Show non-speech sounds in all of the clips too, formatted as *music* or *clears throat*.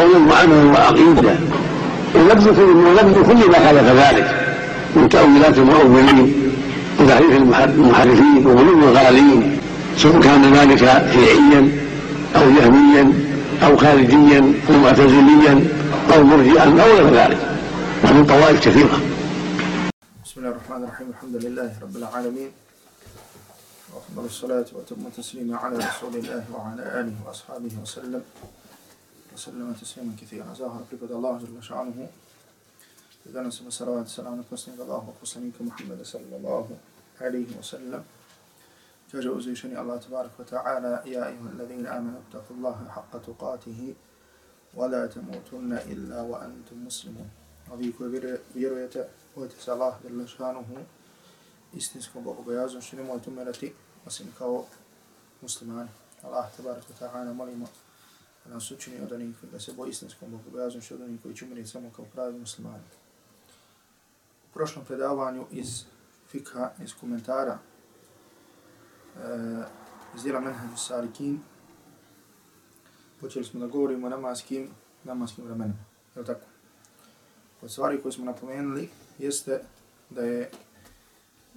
قولا وعملا وعقيدة. كل ونبذ كل ما خالف ذلك. من تأويلات المؤولين وتحريف المحرفين وغلو الغالين سواء كان ذلك شيعيا أو جهميا أو خارجيا أو معتزليا أو مرجئا أو غير ذلك. ومن طوائف كثيرة. بسم الله الرحمن الرحيم. الحمد لله رب العالمين. وأفضل الصلاة وأتم التسليم على رسول الله وعلى آله وأصحابه وسلم. وسلم تسليما كثيرا. زاهر في قد الله جل شأنه. إذن سمى صلوات السلام نقصني الله وقصنيك محمد صلى الله عليه وسلم. جاء أزيشني الله تبارك وتعالى. يا أيها الذين آمنوا اتقوا الله حق تقاته ولا تموتن إلا وأنتم مسلمون. أبيك بيروية وتسالة جل شأنه. istinskom bogobojaznošću nemojte umirati osim kao muslimani. Allah tabarak wa ta'ala molimo nas učini od onih da se boji istinskom bogobojaznošću, od onih koji će umriti samo kao pravi muslimani u prošlom predavanju iz fikha, iz komentara e, iz djela Menhađu Salikin počeli smo da govorimo o namaskim, namaskim vremenima. Je tako? Od stvari koje smo napomenuli jeste da je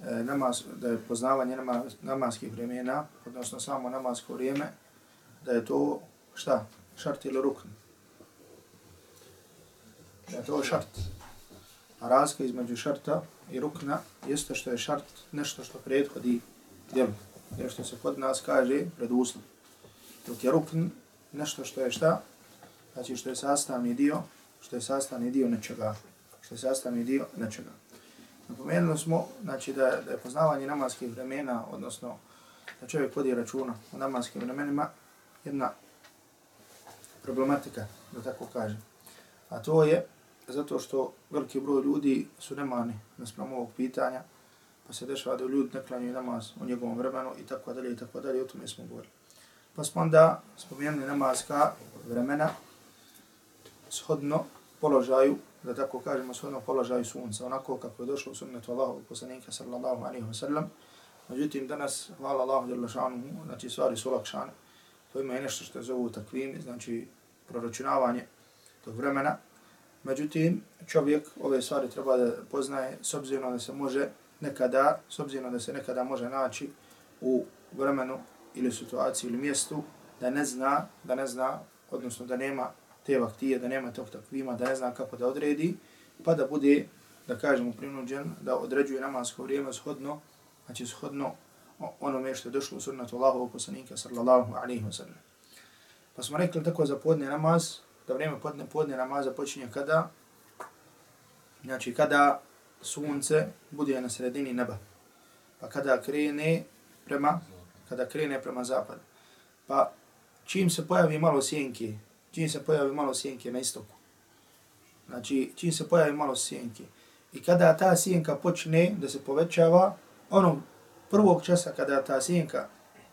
e, namaz, da je poznavanje namaz, namaskih vremena, odnosno samo namasko vrijeme, da je to šta? Šart ili rukn? Znači, da je to šart. A razlika između šarta i rukna jeste što je šart nešto što prethodi djelu. Jer što se kod nas kaže pred uslov. Dok je rukn nešto što je šta? Znači što je sastavni dio, što je sastavni dio nečega. Što je sastavni dio nečega. Napomenuli smo znači, da, da je poznavanje namaskih vremena, odnosno da čovjek vodi računa o namaskim vremenima, jedna problematika, da tako kažem. A to je zato što veliki broj ljudi su nemani naspram ovog pitanja, pa se dešava da ljudi naklanjuju namaz u njegovom vremenu i tako dalje i tako dalje, o tome smo govorili. Pa smo onda spomenuli namazka vremena shodno položaju, da tako kažemo, shodno položaju sunca, onako kako je došlo u sunnetu Allahu poslanika sallallahu alaihi wa sallam. Međutim, danas, hvala Allahu jalla znači stvari su lakšane. To ima i nešto što je zovu takvim, znači proračunavanje tog vremena, Međutim, čovjek ove stvari treba da poznaje s obzirom da se može nekada, s obzirom da se nekada može naći u vremenu ili situaciji ili mjestu da ne zna, da ne zna, odnosno da nema te vaktije, da nema tog takvima, da ne zna kako da odredi, pa da bude, da kažemo, prinuđen da određuje namasko vrijeme shodno, znači shodno onome što je došlo u sunnatu Allahovog poslanika sallallahu alaihi wa sallam. Pa smo rekli tako za podne namaz, da vrijeme podne, podne namaza počinje kada? Znači kada sunce bude na sredini neba. Pa kada krene prema, kada krene prema zapadu. Pa čim se pojavi malo sjenke, čim se pojavi malo sjenke na istoku. Znači čim se pojavi malo sjenke. I kada ta sjenka počne da se povećava, ono prvog časa kada ta sjenka,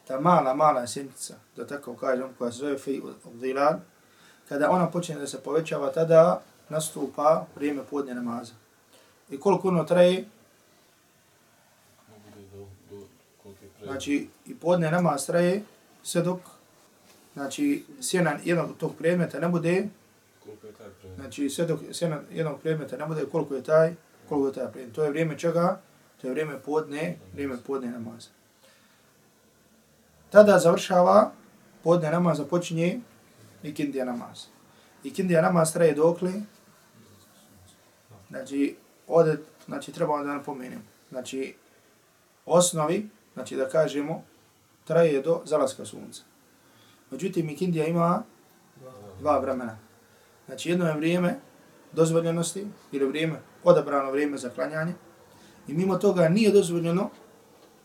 ta mala, mala sjenkica, da tako kažem, koja se zove fi dhilal, kada ona počne da se povećava, tada nastupa vrijeme podne namaza. I koliko ono traje? Znači, i podne namaz traje sve dok znači, sjena jednog tog predmeta ne bude znači, sve dok sjena jednog predmeta ne bude koliko je taj koliko je taj predmet. To je vrijeme čega? To je vrijeme podne, vrijeme podne namaza. Tada završava podne namaz, počinje ikindija namaz. Ikindija namaz traje dokli, znači, ovdje, znači, treba da napomenem, znači, osnovi, znači, da kažemo, traje do zalaska sunca. Međutim, ikindija ima dva vremena. Znači, jedno je vrijeme dozvoljenosti, ili vrijeme, odabrano vrijeme za klanjanje, i mimo toga nije dozvoljeno,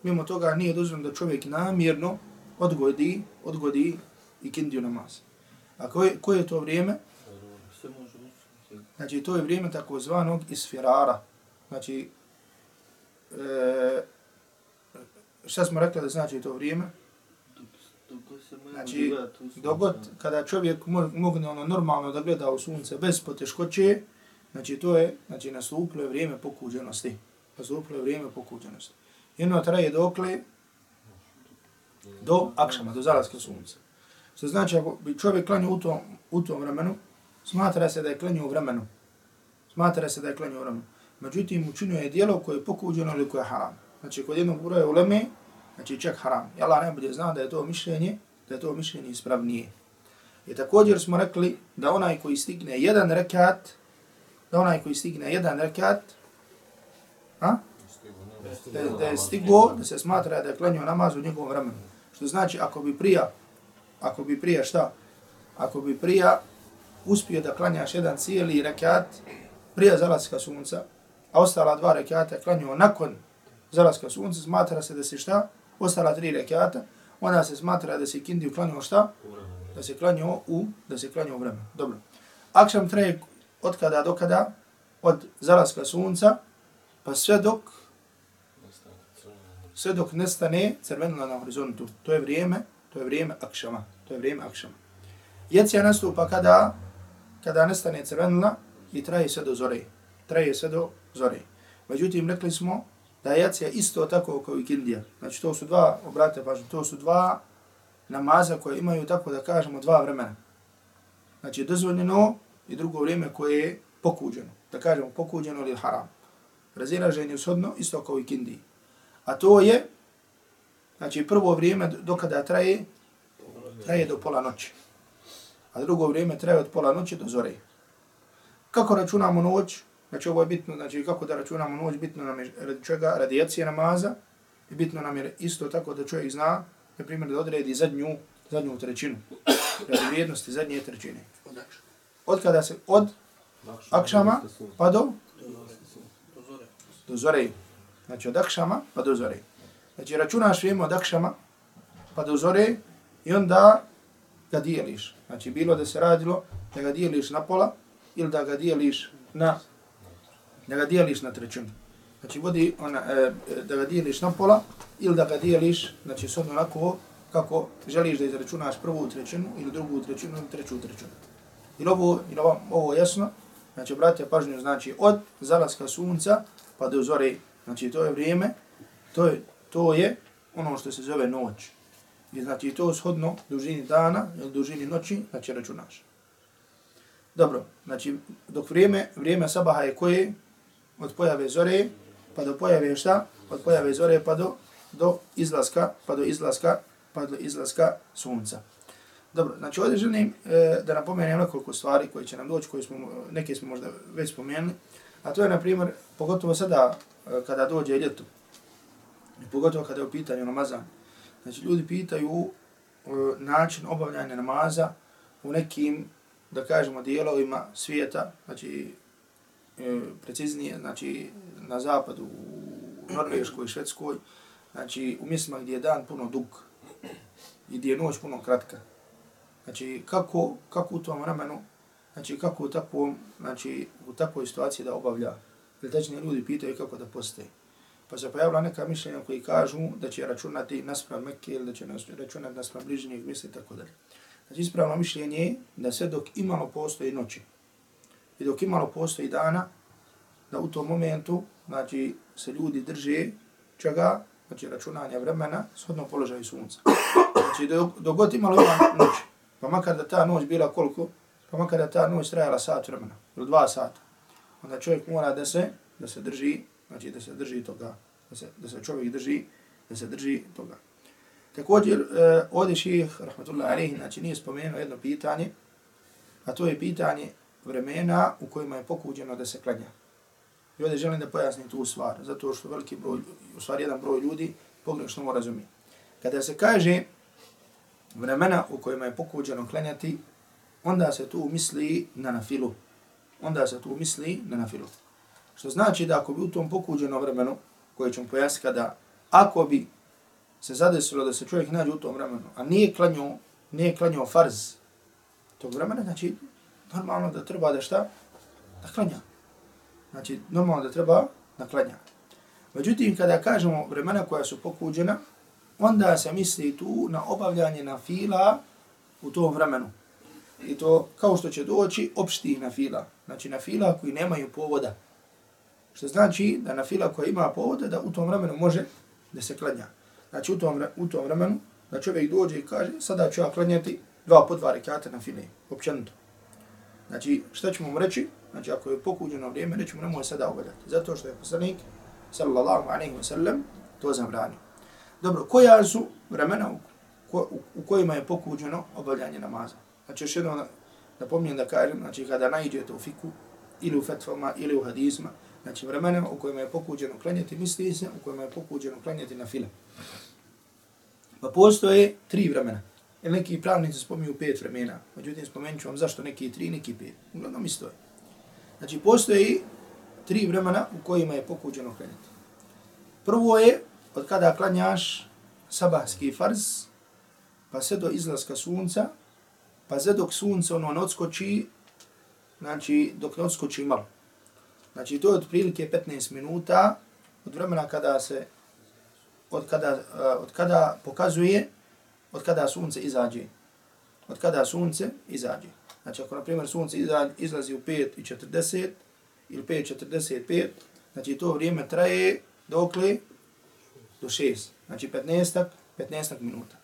mimo toga nije dozvoljeno da čovjek namjerno odgodi, odgodi i ikindiju namaz. A koje, koje je to vrijeme? znači to je vrijeme takozvanog isfirara. Znači, e, šta smo rekli da znači to vrijeme? Znači, dogod kada čovjek mogne ono normalno da gleda u sunce bez poteškoće, znači to je, znači nastupilo je vrijeme pokuđenosti. Pa Nastupilo je vrijeme pokuđenosti. Jedno traje dokle do akšama, do zalaske sunca. Što znači, ako bi čovjek klanio u tom, u tom vremenu, smatra se da je klanio u vremenu. Smatra se da je klanio u vremenu. Međutim, učinio je dijelo koje je pokuđeno ili koje je haram. Znači, kod jednog broja uleme, znači čak haram. I Allah najbolje zna da je to mišljenje, da je to mišljenje ispravnije. I također smo rekli da onaj koji stigne jedan rekat, da onaj koji stigne jedan rekat, a? Da, da je stigo, da se smatra da je klanio namaz u njegovom vremenu. Što znači, ako bi prija, ako bi prija šta? Ako bi prija uspio da klanjaš jedan cijeli rekat prije zalaska sunca, a ostala dva rekata klanio nakon zalaska sunca, smatra se da se šta? Ostala tri rekata, onda se smatra da se kindi klanio šta? Da se klanio u, da se klanio u vremenu. Dobro. Akšam traje od kada do kada? Od zalaska sunca, pa sve dok sve dok nestane crvenilo na horizontu. To je vrijeme, to je vrijeme akšama. To je vrijeme akšama. Jecija nastupa kada, kada nestane crvenila i traje sve do zore. Traje sve do zore. Međutim, rekli smo da je jacija isto tako kao i kindija. Znači, to su dva, obrate pažnje, to su dva namaza koje imaju, tako da kažemo, dva vremena. Znači, dozvoljeno i drugo vrijeme koje je pokuđeno. Da kažemo, pokuđeno ili haram. Razilaženje ushodno, isto kao i kindiji. A to je, znači, prvo vrijeme dokada traje, traje do pola noći. A drugo vrijeme traje od pola noći do zore. Kako računamo noć? Znači ovo je bitno, znači kako da računamo noć, bitno nam je radi čega, radijacije namaza, i bitno nam je isto tako da čovjek zna, na primjer da odredi zadnju, zadnju trećinu, radi vrijednosti zadnje trećine. Od kada se, od akšama pa do, do zore. Znači od akšama pa do zore. Znači računaš vrijeme od akšama pa do zore i onda ga dijeliš. Znači bilo da se radilo da ga dijeliš na pola ili da ga dijeliš na da ga dijeliš na trećinu. Znači, vodi ona, e, da ga dijeliš na pola ili da ga dijeliš, znači, s onako kako želiš da izračunaš prvu trećinu ili drugu trećinu ili treću trećinu. Ili ovo, ili ovo, ovo jasno, znači, obratite pažnju, znači, od zalaska sunca pa do zore, znači, to je vrijeme, to je, to je ono što se zove noć. I znači, to shodno dužini dana ili dužini noći, znači, računaš. Dobro, znači, dok vrijeme, vrijeme sabaha je koje? od pojave zore pa do pojave šta? Od pojave zore pa do, do izlaska, pa do izlaska, pa do izlaska sunca. Dobro, znači ovdje želim e, da napomenem nekoliko stvari koje će nam doći, koje smo, neke smo možda već spomenuli, a to je, na primjer, pogotovo sada e, kada dođe ljeto, i pogotovo kada je u pitanju namazan, znači ljudi pitaju e, način obavljanja namaza u nekim, da kažemo, dijelovima svijeta, znači e, preciznije, znači na zapadu, u Norveškoj, Švedskoj, znači u mjestima gdje je dan puno dug i gdje je noć puno kratka. Znači kako, kako u tom vremenu, znači kako u takvom, znači u takvoj situaciji da obavlja, ili ljudi pitaju kako da poste. Pa se pojavila neka mišljenja koji kažu da će računati naspram Mekke ili da će računati naspram bližnjeg mjesta i tako dalje. Znači ispravno mišljenje je da sve dok imalo postoji noći, I dok imalo postoji dana, da u tom momentu, znači, se ljudi drže čega, znači, računanja vremena, shodno položaju sunca. Znači, dok, dok god imalo ima noć, pa makar da ta noć bila koliko, pa makar je ta noć trajala sat vremena, ili dva sata, onda čovjek mora da se, da se drži, znači, da se drži toga, da se, da se čovjek drži, da se drži toga. Također, eh, ovdje ših, rahmatullahi alaihi, znači, nije spomenuo jedno pitanje, a to je pitanje vremena u kojima je pokuđeno da se klanja. I ovdje želim da pojasnim tu stvar, zato što veliki broj, u stvari jedan broj ljudi pogrešno mu razumije. Kada se kaže vremena u kojima je pokuđeno klanjati, onda se tu misli na nafilu. Onda se tu misli na nafilu. Što znači da ako bi u tom pokuđenom vremenu, koje ćemo pojasniti kada, ako bi se zadesilo da se čovjek nađe u tom vremenu, a nije klanio, nije klanio farz tog vremena, znači normalno da treba da šta? da klanja. Znači, normalno da treba da klanja. Međutim, kada kažemo vremena koja su pokuđena, onda se misli tu na obavljanje na fila u tom vremenu. I to, kao što će doći, opšti na fila. Znači, na fila koji nemaju povoda. Što znači da na fila koja ima povoda, da u tom vremenu može da se klanja. Znači, u tom, u tom vremenu, da čovjek dođe i kaže, sada ću ja klanjati dva po dva rekata na file, općenito. Znači, šta ćemo mu reći? Znači, ako je pokuđeno vrijeme, rećemo nemoj sada obavljati. Zato što je poslanik, sallallahu alaihi wa sallam, to zabranio. Dobro, koja su vremena u, ko, u, u kojima je pokuđeno obavljanje namaza? Znači, još jedno napominjem da kažem, znači, kada najđete u fiku, ili u fetvama, ili u hadizma, znači, vremena u kojima je pokuđeno klanjati, misli se, u kojima je pokuđeno klanjati na file. Pa postoje tri vremena. Jer neki pravnici spominju pet vremena. Međutim, spomenut ću vam zašto neki tri, neki pet. Uglavnom isto je. Znači, postoji tri vremena u kojima je pokuđeno klanjati. Prvo je od kada klanjaš sabahski farz, pa sve do izlaska sunca, pa sve dok sunce ono ne odskoči, znači dok ne odskoči malo. Znači to je otprilike 15 minuta od vremena kada se od kada, uh, od kada pokazuje od kada sunce izađe. Od kada sunce izađe. Znači ako na primjer sunce izlazi u 5:40 ili 5:45, znači to vrijeme traje dokle do 6. Znači 15 15 minuta.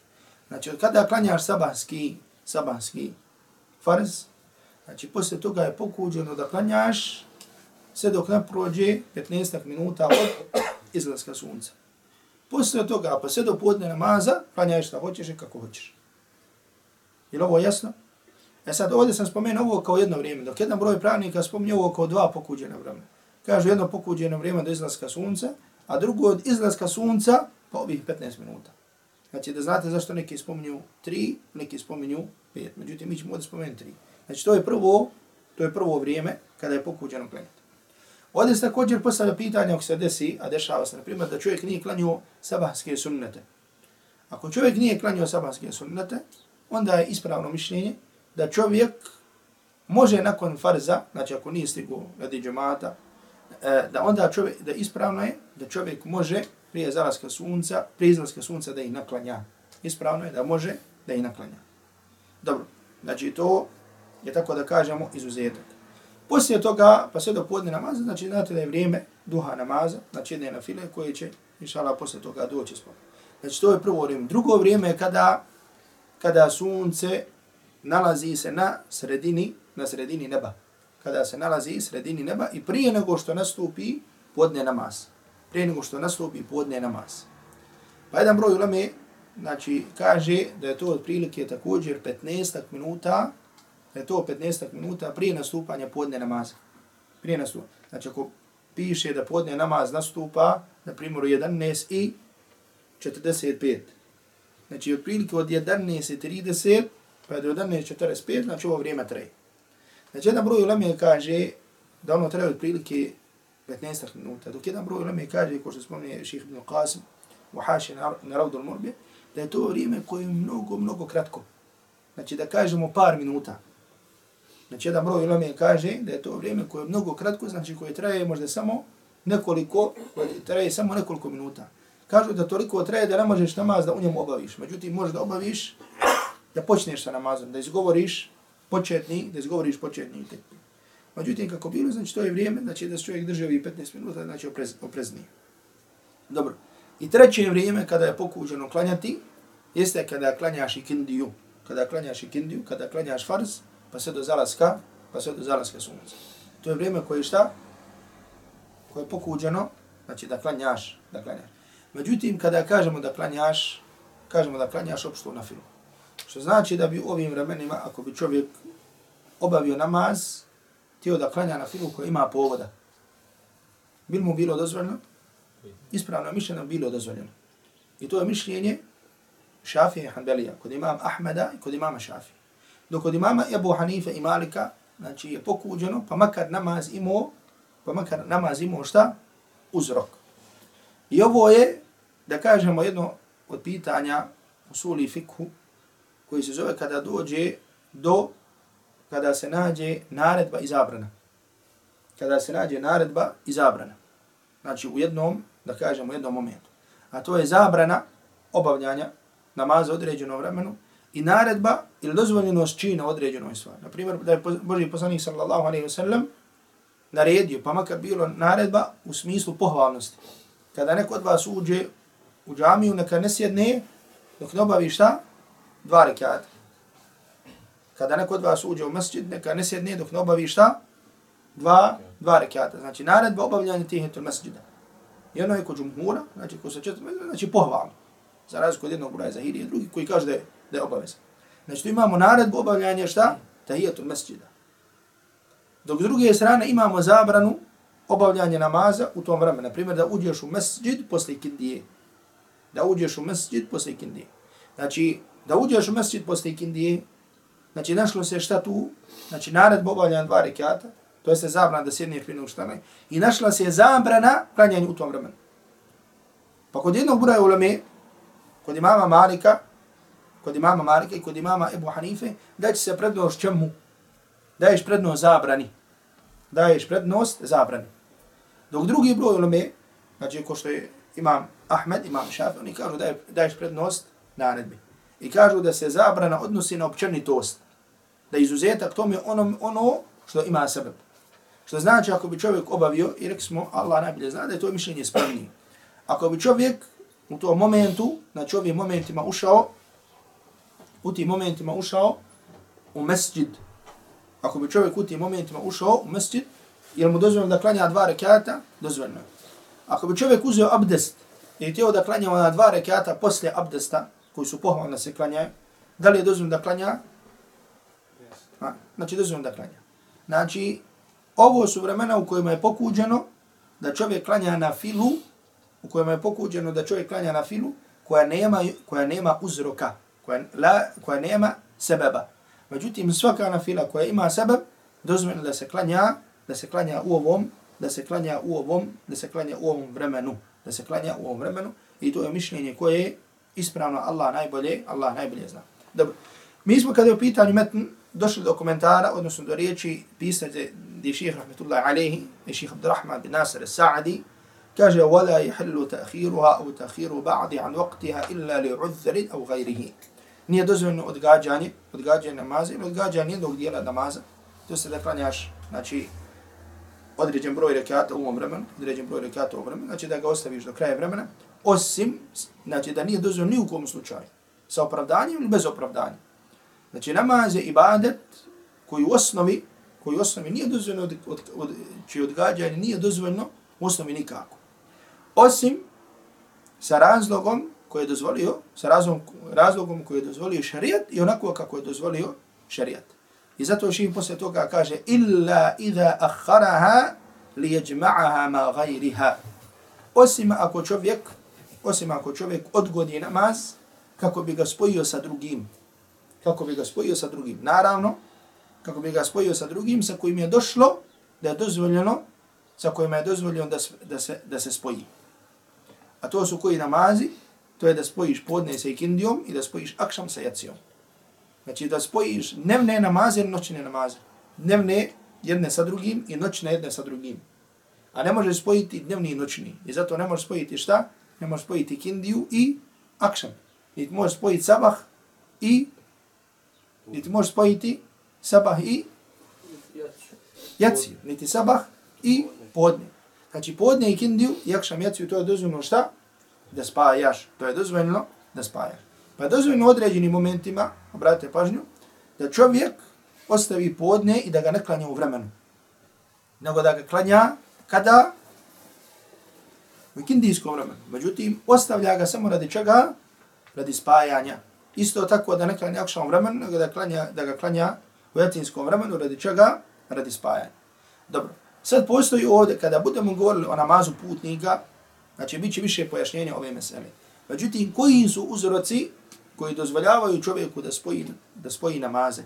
Znači od kada klanjaš sabahski sabahski farz, znači poslije toga je pokuđeno da klanjaš sve dok ne prođe 15 minuta od izlaska sunca. Posle toga, pa sve do podne namaza, klanjaš šta hoćeš i kako hoćeš. Je li ovo jasno? E sad, ovdje sam spomenuo ovo kao jedno vrijeme, dok jedan broj pravnika spominje ovo kao dva pokuđena vremena. Kažu jedno pokuđeno vrijeme do izlaska sunca, a drugo od izlaska sunca pa ovih 15 minuta. Znači da znate zašto neki spominju 3, neki spominju 5. Međutim, mi ćemo ovdje spomenuti 3. Znači to je prvo, to je prvo vrijeme kada je pokuđeno klanjati. Ovdje se također postavlja pitanje ako se desi, a dešava se, na primjer, da čovjek nije klanio sabahske sunnete. Ako čovjek nije klanio sabahske sunnete, onda je ispravno mišljenje da čovjek može nakon farza, znači ako nije stigu radi džemata, e, da onda čovjek, da ispravno je da čovjek može prije zalaska sunca, prije izlaska sunca da ih naklanja. Ispravno je da može da ih naklanja. Dobro, znači to je tako da kažemo izuzetak. Poslije toga, pa sve do podne namaza, znači znate da je vrijeme duha namaza, znači jedne na file koje će, inšala, poslije toga doći spod. Znači to je prvo vrijeme. Drugo vrijeme je kada, kada sunce nalazi se na sredini, na sredini neba. Kada se nalazi sredini neba i prije nego što nastupi podne namaz. Prije nego što nastupi podne namaz. Pa jedan broj ulame, znači, kaže da je to otprilike također 15 minuta da je to 15 minuta prije nastupanja podne namaza. Prije nastupa. Znači ako piše da podne namaz nastupa, na primjer 11 i 45. Znači otprilike od 11.30 pa do 11.45, znači ovo vrijeme traje. Znači jedan broj uleme kaže da ono traje otprilike 15 minuta, dok jedan broj uleme kaže, ko što spomnije ših ibn Qasim, u haši na ravdu al-Murbi, da je to vrijeme koje je mnogo, mnogo kratko. Znači da kažemo par minuta. Znači, jedan broj ulame kaže da je to vrijeme koje je mnogo kratko, znači koje traje možda samo nekoliko, traje samo nekoliko minuta. Kažu da toliko traje da ne možeš namaz da u njemu obaviš. Međutim, možeš da obaviš da počneš sa namazom, da izgovoriš početni, da izgovoriš početni tek. Međutim, kako bilo, znači to je vrijeme, znači da se čovjek drži ovih 15 minuta, znači oprez, opreznije. Dobro. I treće vrijeme kada je pokuđeno klanjati, jeste kada klanjaš i kindiju. Kada klanjaš i kindiju, kada klanjaš farz, pa sve do zalaska, pa sve do zalaska sunca. To je vrijeme koje šta? Koje je pokuđeno, znači da klanjaš, da klanjaš. Međutim, kada kažemo da klanjaš, kažemo da klanjaš opšto na filu. Što znači da bi u ovim vremenima, ako bi čovjek obavio namaz, htio da klanja na filu koja ima povoda. Bil mu bilo dozvoljeno? Ispravno mišljeno bilo dozvoljeno. I to je mišljenje Šafije i Hanbelija, kod imam Ahmeda i kod imama Šafije dok kod imama Ebu Hanife i Malika, znači je pokuđeno, pa makar namaz imao, pa makar namaz imao šta? Uzrok. I ovo je, da kažemo jedno od pitanja u suli fikhu, koji se zove kada dođe do, kada se nađe naredba i zabrana. kada se nađe naredba i zabrana. Znači u jednom, da kažem u jednom momentu. A to je zabrana obavljanja namaza određenom vremenu i naredba ili dozvoljenost čina određenoj stvari. Na primjer, da je Boži poslanik sallallahu alaihi wasallam naredio, pa makar bilo naredba u smislu pohvalnosti. Kada neko od vas uđe u džamiju, neka ne sjedne dok ne obavi šta? Dva rekata. Kada neko od vas uđe u masjid, neka ne sjedne dok ne obavi šta? Dva, dva rekiata. Znači, naredba obavljanja tih etul masjida. I ono je kod džumhura, znači, ko se četiri, znači, pohvalno. Za razliku od jednog broja zahiri i drugi koji kaže da je, da je obavezan. Znači, tu imamo naredbu obavljanja šta? Tahijetul masjida. Dok s druge strane imamo zabranu obavljanja namaza u tom vremenu. Naprimjer, da uđeš u masjid posle kindije. Da uđeš u masjid posle kindije. Znači, da uđeš u masjid posle kindije, znači, našlo se šta tu? Znači, naredba obavljanja dva rekiata, to je se zabrana da sjedne prije nego ne. I našla se zabrana klanjanja u tom vremenu. Pa kod jednog broja ulame, kod imama Malika, kod imama Malika i kod imama Ebu Hanife, da će se prednost čemu? Daješ prednost zabrani. Daješ prednost zabrani. Dok drugi broj ulame, znači ko što je imam Ahmed, imam Šafi, oni kažu da daješ prednost naredbi. I kažu da se zabrana odnosi na općenitost. Da izuzetak tome ono, ono što ima sebe. Što znači ako bi čovjek obavio, i rekli smo, Allah najbolje zna da je to mišljenje spravnije. Ako bi čovjek u tom momentu, znači ovim momentima ušao, u tim momentima ušao u mesđid. Ako bi čovjek u tim momentima ušao u mesđid, je mu dozvoljeno da klanja dva rekata? Dozvoljeno. Ako bi čovjek uzeo abdest i htio da klanja ona dva rekata poslije abdesta, koji su pohvalno se klanjaju, da li je dozvoljeno da klanja? Znači dozvoljeno da klanja. Znači, ovo su vremena u kojima je pokuđeno da čovjek klanja na filu, u kojima je pokuđeno da čovjek klanja na filu, koja nema, koja nema uzroka, koja, la, koja nema sebeba. Međutim, svaka na fila koja ima sebeb, dozvoljeno da se klanja, da se klanja u ovom, da se klanja u ovom, da se klanja u ovom vremenu, da se klanja u ovom vremenu, i to je mišljenje koje je ispravno Allah najbolje, Allah najbolje zna. Dobro. Mi smo kada je u pitanju metn došli do komentara, odnosno do riječi pisate di ših rahmetullahi alaihi, i ših Abdurrahman bin Nasir Sa'adi, kaže, وَلَا يَحِلُّ تَأْخِيرُهَا أَوْ تَأْخِيرُ بَعْدِ عَنْ وَقْتِهَا إِلَّا لِعُذَّرٍ أَوْ غَيْرِهِ Nije dozvoljeno odgađanje, odgađanje namaza ili odgađanje jednog dijela namaza. To se da klanjaš, znači, određen broj rekata u ovom vremenu, određen broj rekata u ovom vremenu, znači da ga ostaviš do kraja vremena, osim, znači da nije dozvoljeno ni u kom slučaju, sa opravdanjem ili bez opravdanja. Znači namaz je ibadet koji u osnovi, koji u osnovi nije dozvoljeno, od, od, od, čiji odgađanje nije dozvoljeno u osnovi nikako. Osim sa razlogom koji je dozvolio, sa razlogom, razlogom koji je dozvolio šarijat i onako kako je dozvolio šarijat. I zato šim posle toga kaže illa idha akharaha li yajma'aha ma ghayriha. Osim ako čovjek, osim ako čovjek odgodi namaz kako bi ga spojio sa drugim. Kako bi ga spojio sa drugim. Naravno, kako bi ga spojio sa drugim sa kojim je došlo da je dozvoljeno sa kojima je dozvoljeno da, da, se, da se spoji. A to su koji namazi? To je da spojiš podne sa ikindijom i da spojiš akšam sa jacijom. Znači da spojiš dnevne namaze i noćne namaze. Dnevne jedne sa drugim i noćne jedne sa drugim. A ne možeš spojiti dnevni i noćni. I zato ne možeš spojiti šta? Ne možeš spojiti kindiju i akšam. I možeš spojiti sabah i niti može možeš spojiti sabah i jaciju. Niti sabah i podne. Znači podne i kindiju jakšam jaciju to je dozvoljeno šta? Da spajaš. To je dozvoljeno da spajaš. Pa dozvoljeno određenim momentima, obratite pažnju, da čovjek ostavi podne i da ga ne klanja u vremenu. Nego da ga klanja kada? U kindijskom vremenu. Međutim, ostavlja ga samo radi čega? Radi spajanja. Isto tako da ne klanja akšan vremen, nego da, klanja, da ga klanja u etinskom vremenu radi čega? Radi spajanja. Dobro. Sad postoji ovdje, kada budemo govorili o namazu putnika, znači bit će više pojašnjenja ove mesele. Međutim, koji su uzroci koji dozvoljavaju čovjeku da spoji, da spoji namaze.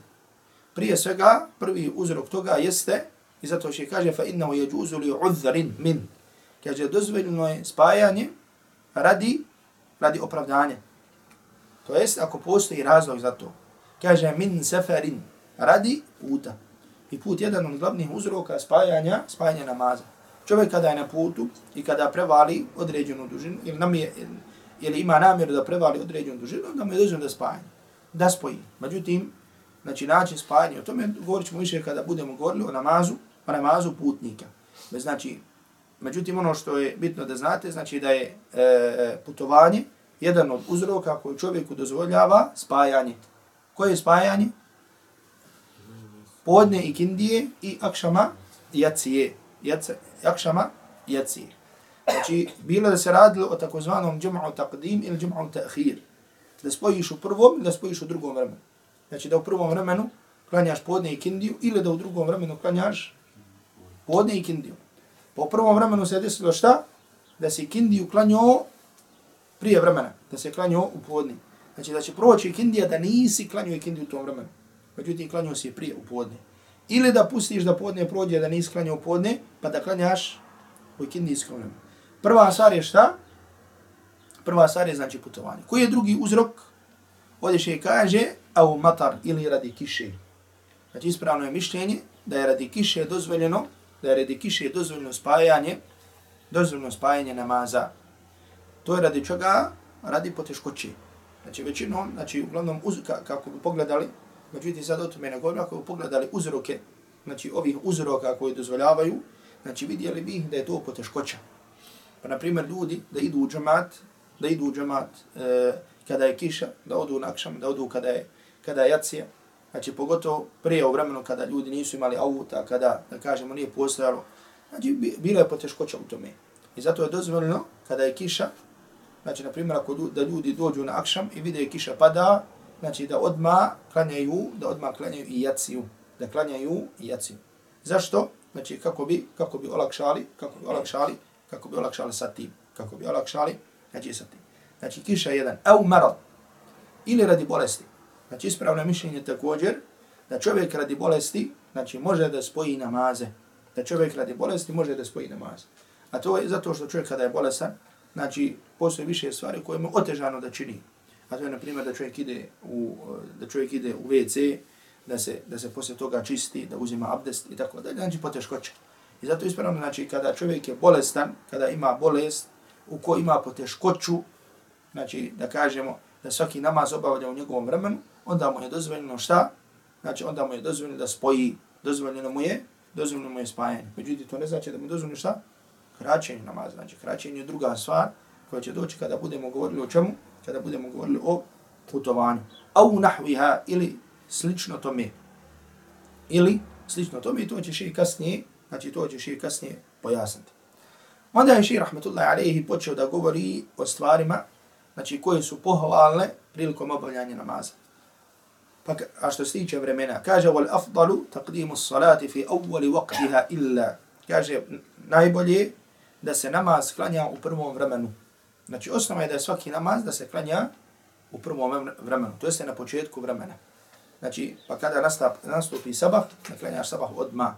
Prije svega, prvi uzrok toga jeste, i zato što kaže, fa innahu je li udharin min. Kaže, dozvoljeno je spajanje radi, radi opravdanja. To jest, ako postoji razlog za to. Kaže, min seferin, radi puta. I put jedan od glavnih uzroka spajanja, spajanja namaza. Čovjek kada je na putu i kada prevali određenu dužinu, ili, nam je, ili ima namjeru da prevali određenu dužinu, da mu je dozvoljeno da spajanje, da spoji. Međutim, znači način spajanja, o tome govorit ćemo više kada budemo govorili o namazu, o namazu putnika. Znači, međutim, ono što je bitno da znate, znači da je e, putovanje jedan od uzroka koji čovjeku dozvoljava spajanje. Koje je spajanje? Podne i kindije i akšama jacije. Jace, akšama jacije. Znači, bilo da se radilo o takozvanom džem'u taqdim ili džem'u ta'khir. Da spojiš u prvom ili da spojiš u drugom vremenu. Znači, da u prvom vremenu klanjaš podne i kindiju ili da u drugom vremenu klanjaš podne i kindiju. Po prvom vremenu se desilo šta? Da se kindiju klanjao prije vremena, da se klanjao u podne. Znači, da će proći ikindija da nisi klanjao ikindiju u tom vremenu. Međutim, klanjao si prije u podne. Ili da pustiš da podne prođe da nisi klanjao u podne, pa da klanjaš u ikindijskom vremenu. Prva stvar je šta? Prva stvar je znači putovanje. Koji je drugi uzrok? Ovdje še kaže, au matar ili radi kiše. Znači ispravno je mišljenje da je radi kiše dozvoljeno, da je radi kiše dozvoljeno spajanje, dozvoljeno spajanje namaza. To je radi čega? Radi poteškoći. Znači većinom, znači uglavnom uz, kako bi pogledali, međutim sad o tome ne govorim, ako bi pogledali uzroke, znači ovih uzroka koji dozvoljavaju, znači vidjeli bi da je to poteškoća. Pa na primjer ljudi da idu u džemat, da idu u džemat e, kada je kiša, da odu na akšam, da odu kada je, kada je jacija. Znači pogotovo prije u vremenu kada ljudi nisu imali auta, kada, da kažemo, nije postojalo. Znači bila je poteškoća u tome. I zato je dozvoljeno kada je kiša, znači na primjer ako da ljudi dođu na akšam i vide kiša pada, znači da odma klanjaju, da odma klanjaju i jaciju. Da klanjaju i jaciju. Zašto? Znači kako bi, kako bi olakšali, kako bi olakšali kako bi olakšali sa tim, kako bi olakšali, znači sa tim. Znači kiša je jedan, au marad, ili radi bolesti. Znači ispravno mišljenje također, da čovjek radi bolesti, znači može da spoji namaze. Da čovjek radi bolesti može da spoji namaze. A to je zato što čovjek kada je bolestan, znači postoje više stvari koje mu otežano da čini. A to je na primjer da čovjek ide u, da čovjek ide u WC, da se, da se poslije toga čisti, da uzima abdest i tako dalje, znači poteškoće. I zato ispravno, znači, kada čovjek je bolestan, kada ima bolest, u kojoj ima poteškoću, znači, da kažemo, da svaki namaz obavlja u njegovom vremenu, onda mu je dozvoljeno šta? Znači, onda mu je dozvoljeno da spoji, dozvoljeno mu je, dozvoljeno mu je spajanje. Međutim, to ne znači da mu je dozvoljeno šta? Kraćenje namaza. Znači, kraćenje je druga stvar koja će doći kada budemo govorili o čemu? Kada budemo govorili o putovanju. Au nahviha ili slično tome. Ili slično tome i to će šir kasnije Znači to će šir kasnije pojasniti. Onda je šir, rahmetullahi alaihi, počeo da govori o stvarima znači, koje su pohvalne prilikom obavljanja namaza. Pa, a što se tiče vremena, kaže, wal afdalu taqdimu salati fi awwali waqtiha illa. Kaže, najbolje da se namaz klanja u prvom vremenu. Znači, osnova je da je svaki namaz da se klanja u prvom vremenu, to jeste na početku vremena. Znači, pa kada nastupi sabah, da klanjaš sabah odma.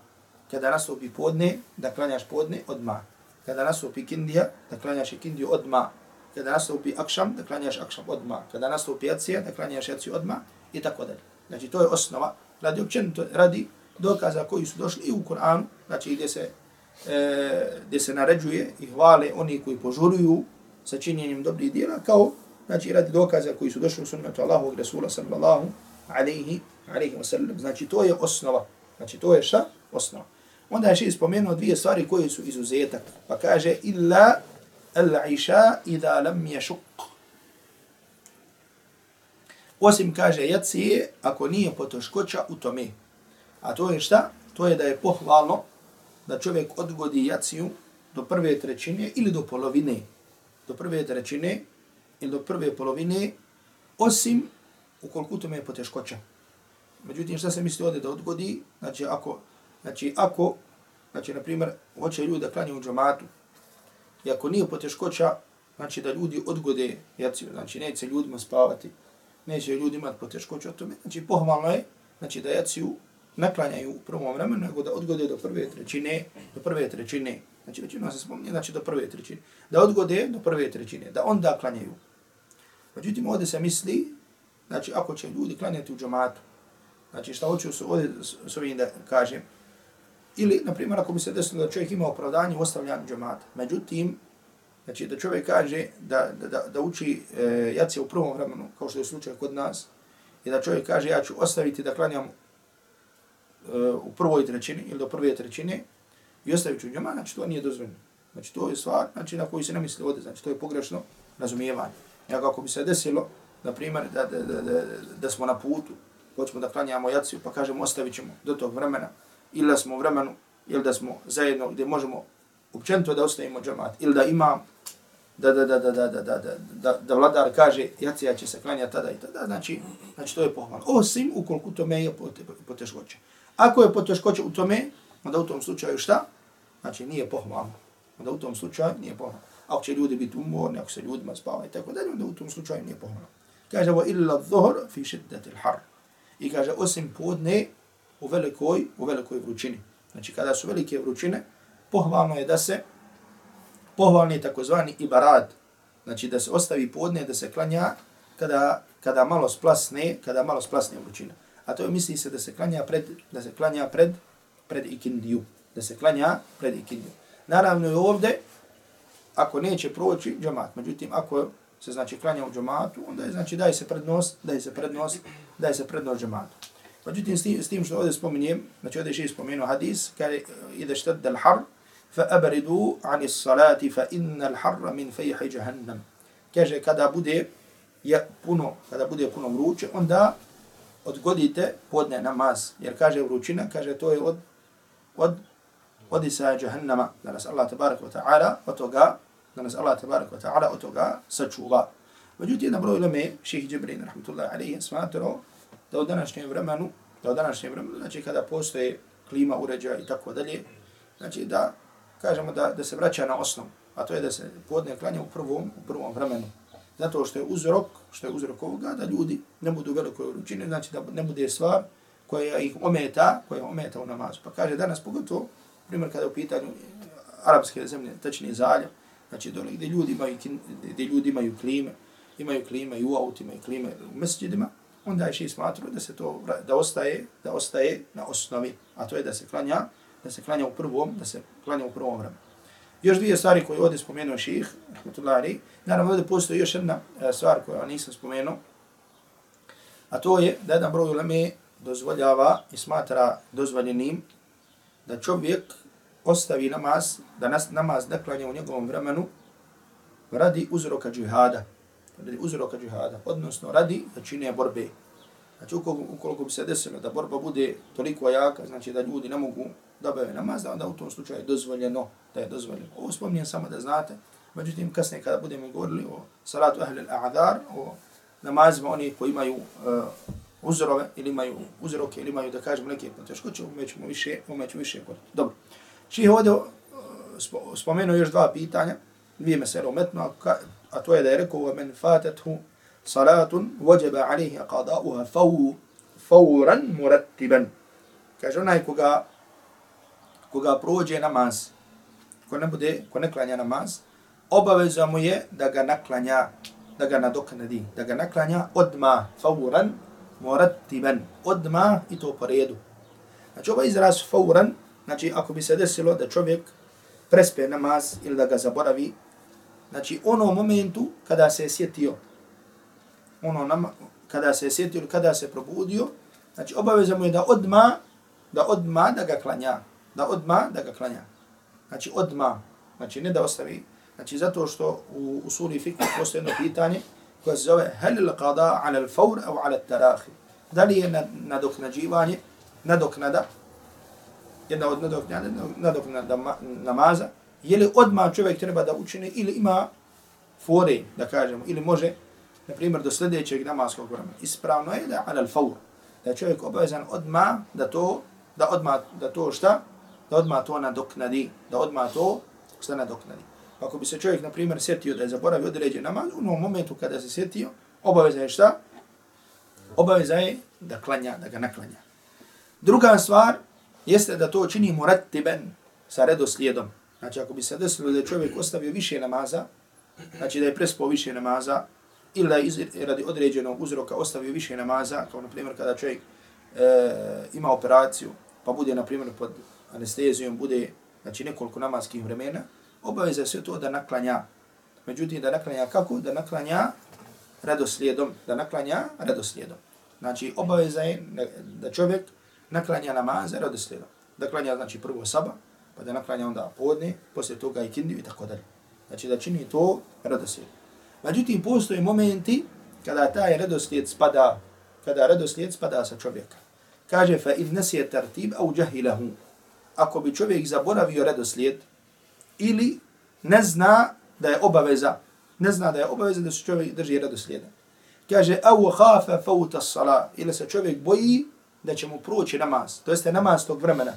kada nastupi podne, da klanjaš podne odma. Kada nastupi kindija, da klanjaš kindiju odma. Kada nastupi akšam, da klanjaš akšam odma. Kada nastupi jacija, da klanjaš jaciju odma i tako dalje. Znači to je osnova radi općenito radi dokaza koji su došli i u Kur'anu, znači gdje se, e, gdje se naređuje i hvale oni koji požuruju sa činjenjem dobrih djela, kao znači radi dokaza koji su došli u sunnetu Allahu Rasula sallallahu alaihi, alaihi wa sallam. Znači to je osnova. Znači to je šta? Osnova. Onda je še spomenuo dvije stvari koje su izuzetak. Pa kaže, illa al-iša idha lam yashuk. Osim kaže jacije, ako nije potoškoća u tome. A to je šta? To je da je pohvalno da čovjek odgodi jaciju do prve trećine ili do polovine. Do prve trećine ili do prve polovine, osim ukoliko u tome je poteškoća. Međutim, šta se misli ovdje da odgodi? Znači, ako Znači, ako, znači, na primjer, hoće ljudi da klanju u džamatu, i ako nije poteškoća, znači da ljudi odgode jaciju, znači neće ljudima spavati, neće ljudi imati poteškoću o tome, znači pohvalno je, znači da jaciju naklanjaju u prvom vremenu, nego da odgode do prve trećine, do prve trećine, znači većino se spominje, znači do prve trećine, da odgode do prve trećine, da onda klanjaju. Međutim, ovdje se misli, znači ako će ljudi klanjati u džamatu, Znači šta hoću s, ovdje s ovim da kažem. Ili, na primjer, ako bi se desilo da čovjek ima opravdanje u ostavljanju džamata, Međutim, znači da čovjek kaže da, da, da, da uči e, jacije u prvom vremenu, kao što je slučaj kod nas, i da čovjek kaže ja ću ostaviti da klanjam u prvoj trećini ili do prve trećine i ostavit ću džemat, znači to nije dozvoljeno. Znači to je stvar znači, na koju se ne misli ovdje, znači to je pogrešno razumijevanje. Ja kako bi se desilo, na primjer, da, da, da, da, da smo na putu, hoćemo da klanjamo jaciju, pa kažemo ostavit ćemo do tog vremena, ili da smo u vremenu, ili da smo zajedno gdje možemo općenito da ostavimo džemat, ili da imam, da, da, da, da, da, da, da, da, da vladar kaže jacija će se klanjati tada i tada, znači, znači to je pohvalno. Osim ukoliko tome je poteškoće. Ako je poteškoće u tome, onda u tom slučaju šta? Znači nije pohvalno. Onda u tom slučaju nije pohvalno. Ako će ljudi biti umorni, ako se ljudima spava i tako dalje, onda u tom slučaju nije pohvalno. Kaže, wa illa dhuhr fi shiddati al-har. I kaže, osim podne u velikoj, u velikoj vrućini. Znači, kada su velike vrućine, pohvalno je da se, pohvalni je takozvani ibarad, znači da se ostavi podne, da se klanja kada, kada malo splasne, kada malo splasne vrućina. A to je misli se da se klanja pred, da se klanja pred, pred ikindiju. Da se klanja pred ikindiju. Naravno je ovdje, ako neće proći džamat, međutim, ako se znači klanja u džamatu, onda je znači daje se prednost, daje se prednost, daje se prednost džamatu. Međutim, s tim, s tim što ovdje spominjem, znači ovdje je spomenuo hadis, kada ide štad al har, fa abridu ani salati, fa inna al harra min fejha jahannam. Kaže, kada bude je puno, kada bude puno vruće, onda odgodite podne namaz, jer kaže vrućina, kaže to je od, od, od isa jahannama, da nas Allah tabarak wa ta'ala, od toga da nas Allah tabarak wa ta'ala od toga sačuva. Međutim, jedan broj leme, ših Džibrin, rahmatullahi alaihi, smatrao da u današnjem vremenu, da u današnjem vremenu, znači kada postoje klima, uređaja i tako dalje, znači da, kažemo da, da se vraća na osnovu, a to je da se podne klanja u prvom, u prvom vremenu. Zato što je uzrok, što je uzrok ovoga, da ljudi ne budu velikoj vrućini, znači da ne bude stvar koja ih ometa, koja ometa u namazu. Pa kaže danas pogotovo, primjer kada u pitanju eh, arapske zemlje, tečni zaljev, Znači dole gdje ljudi imaju, gdje ljudi imaju klime, imaju klime i u autima i klime u mesđidima, onda je šeji smatruo da se to da ostaje, da ostaje na osnovi, a to je da se klanja, da se klanja u prvom, da se klanja u prvom vremenu. Još dvije stvari koje ovdje spomenuo ših, rahmatullahi, naravno ovdje postoji još jedna e, stvar koju nisam spomenuo, a to je da jedan broj uleme dozvoljava i smatra dozvoljenim da čovjek ostavi namaz, da nas, namaz ne klanja u njegovom vremenu, radi uzroka džihada. Radi uzroka džihada, odnosno radi čine borbe. Znači, ukoliko, ukoliko bi se desilo da borba bude toliko jaka, znači da ljudi ne mogu da bave namaz, da onda u tom slučaju je dozvoljeno, da je dozvoljeno. Ovo spominjem samo da znate, međutim, kasnije kada budemo govorili o salatu ahli al-a'adar, o namazima oni koji imaju eh, uh, uzrove, ili imaju uzroke, ili imaju, da kažemo, neke poteškoće, umećemo više, umećemo više govoriti. Dobro. Či je ovdje uh, spomenuo još dva pitanja, dvije mesele umetno, a to je da je rekao men fatethu salatun vođeba alihi qada'uha fawran murattiban. Kaže onaj koga, koga prođe namaz, ko ne bude, ko ne klanja namaz, obaveza mu je da ga naklanja, da ga nadoknadi, da ga naklanja odma fawran murattiban, odma i to po redu. Znači ovaj izraz fawran, Znači, ako bi se desilo da čovjek prespe namaz ili da ga zaboravi, znači, ono momentu kada se je sjetio, ono nama, kada se je sjetio ili kada se je probudio, znači, obaveza mu je da odma, da odma da ga klanja, da odma da ga klanja. Znači, odma, znači, ne da ostavi, znači, zato što u, u suri fikra postoje jedno pitanje koje se zove hel il qada ala al fawr au ala tarahi. Da li je nadoknađivanje, nadoknada, jedna od nadoknada namaza, je li odma čovjek treba da učini ili ima fore, da kažemo, ili može, na primjer, do sljedećeg namaskog vremena. Ispravno je da al faur, da čovjek obavezan odma da to, da odma da to šta? Da odma to nadoknadi, da odma to šta nadoknadi. Ako bi se čovjek, na primjer, sjetio da je zaboravio određen namaz, u onom momentu kada se sjetio, obaveza je šta? Obaveza je da klanja, da ga naklanja. Druga stvar, jeste da to čini murattiben sa redoslijedom. Znači, ako bi se desilo da je čovjek ostavio više namaza, znači da je prespao više namaza, ili da je radi određenog uzroka ostavio više namaza, kao na primjer kada čovjek e, ima operaciju, pa bude, na primjer, pod anestezijom, bude, znači, nekoliko namaskih vremena, obaveza sve to da naklanja. Međutim, da naklanja kako? Da naklanja radoslijedom, da naklanja radoslijedom. Znači, obaveza je da čovjek naklanja namaze radoslijedom. Da klanja, znači, prvo saba, pa da naklanja onda podne, poslije toga i kindiju i tako dalje. Znači, da čini to radoslijedom. Međutim, postoje momenti kada taj redoslijed spada, kada redoslijed spada sa čovjeka. Kaže, fa id nesije tartib au jahilahu. Ako bi čovjek zaboravio redoslijed, ili ne zna da je obaveza, ne zna da je obaveza da se čovjek drži redoslijeda. Kaže, au khafa fauta sala, ili se čovjek boji da će mu proći namaz, to jeste namaz tog vremena.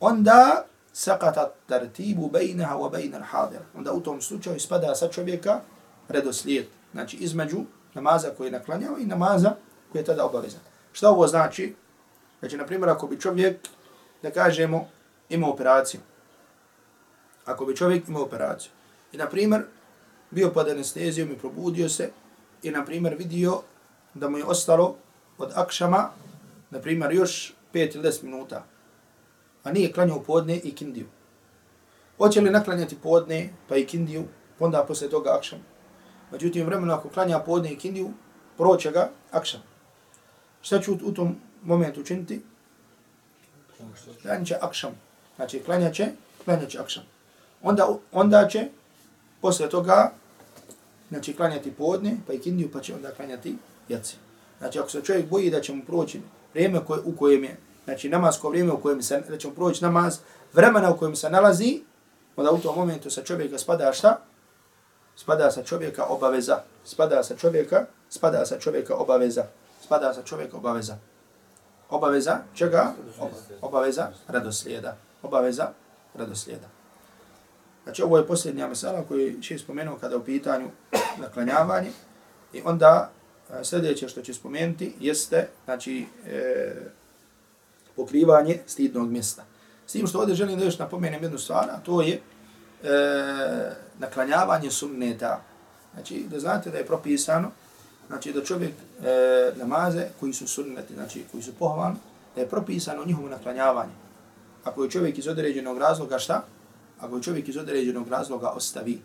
Onda sakata tartibu bejnaha wa bejna hadir. Onda u tom slučaju spada sa čovjeka redoslijed. Znači između namaza koji je naklanjao i namaza koji je tada obavezan. Šta ovo znači? Znači, na primjer, ako bi čovjek, da kažemo, ima operaciju. Ako bi čovjek imao operaciju. I, na primjer, bio pod anestezijom i probudio se i, na primjer, vidio da mu je ostalo od akšama, na primjer, još 5 ili 10 minuta, a nije klanjao podne i kindiju. Hoće li naklanjati podne pa i kindiju, onda posle toga akšama? Međutim, vremenu ako klanja podne i kindiju, proće ga akšam. Šta ću u tom momentu učiniti? Klanja će akšam. Znači, klanja će, klanja će akšam. Onda, onda će, posle toga, znači, klanjati podne, pa i kindiju, pa će onda klanjati jaci. Znači, ako se čovjek boji da će mu proći vrijeme koje, u kojem je, znači, namasko vrijeme u kojem se, da će mu proći namaz, vremena u kojem se nalazi, onda u tom momentu sa čovjeka spada šta? Spada sa čovjeka obaveza, spada sa čovjeka, spada sa čovjeka obaveza, spada sa čovjeka obaveza. Obaveza čega? Obaveza radoslijeda. Obaveza radoslijeda. Znači ovo je posljednja mesela koju će spomenuo kada u pitanju *clears throat* naklanjavanje i onda e, sljedeće što će spomenuti jeste znači e, pokrivanje stidnog mjesta. S tim što ovdje želim da još napomenem jednu stvar, a to je e, naklanjavanje sunneta. Znači, da znate da je propisano, znači da čovjek e, namaze koji su sunneti, znači koji su pohvalni, da je propisano njihovo naklanjavanje. Ako je čovjek iz određenog razloga šta? Ako je čovjek iz određenog razloga ostavi.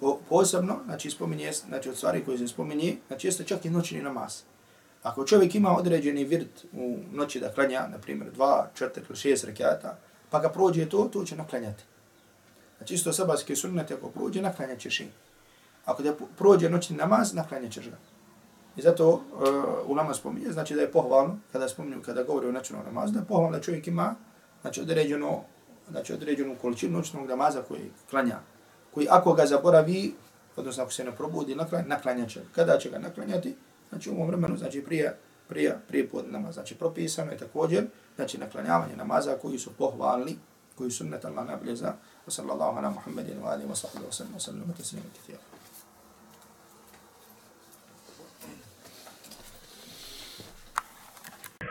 Po, posebno, znači, spominje, znači od stvari koje se spominje, znači jeste čak i noćni namaz. Ako čovjek ima određeni virt u noći da klanja, na primjer, dva, četiri ili šest rekiata, pa ga prođe to, to će naklanjati. Znači isto sabatske sunnete ako prođe, naklanjat ćeš im. Ako da prođe noćni namaz, naklanjat ćeš ga. I zato uh, u nama spominje, znači da je pohvalno, kada spominju, kada govori o noćnom namazu, da je pohvalno da čovjek ima znači, određeno, znači, određenu količinu noćnog namaza koji klanja. Koji ako ga zaboravi, odnosno ako se ne probudi, naklanja, naklanja će. Kada će ga naklanjati? Znači u ovom vremenu, znači prije, prije, prije pod namaz. Znači propisano je također, znači naklanjavanje namaza koji su pohvalni, koji su sunnet Allah najbolje za وصلى الله على محمد وآله وصحبه وسلم وسلم تسليما كثيرا.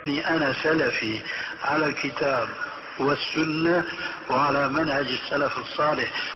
أنا سلفي على الكتاب والسنة وعلى منهج السلف الصالح.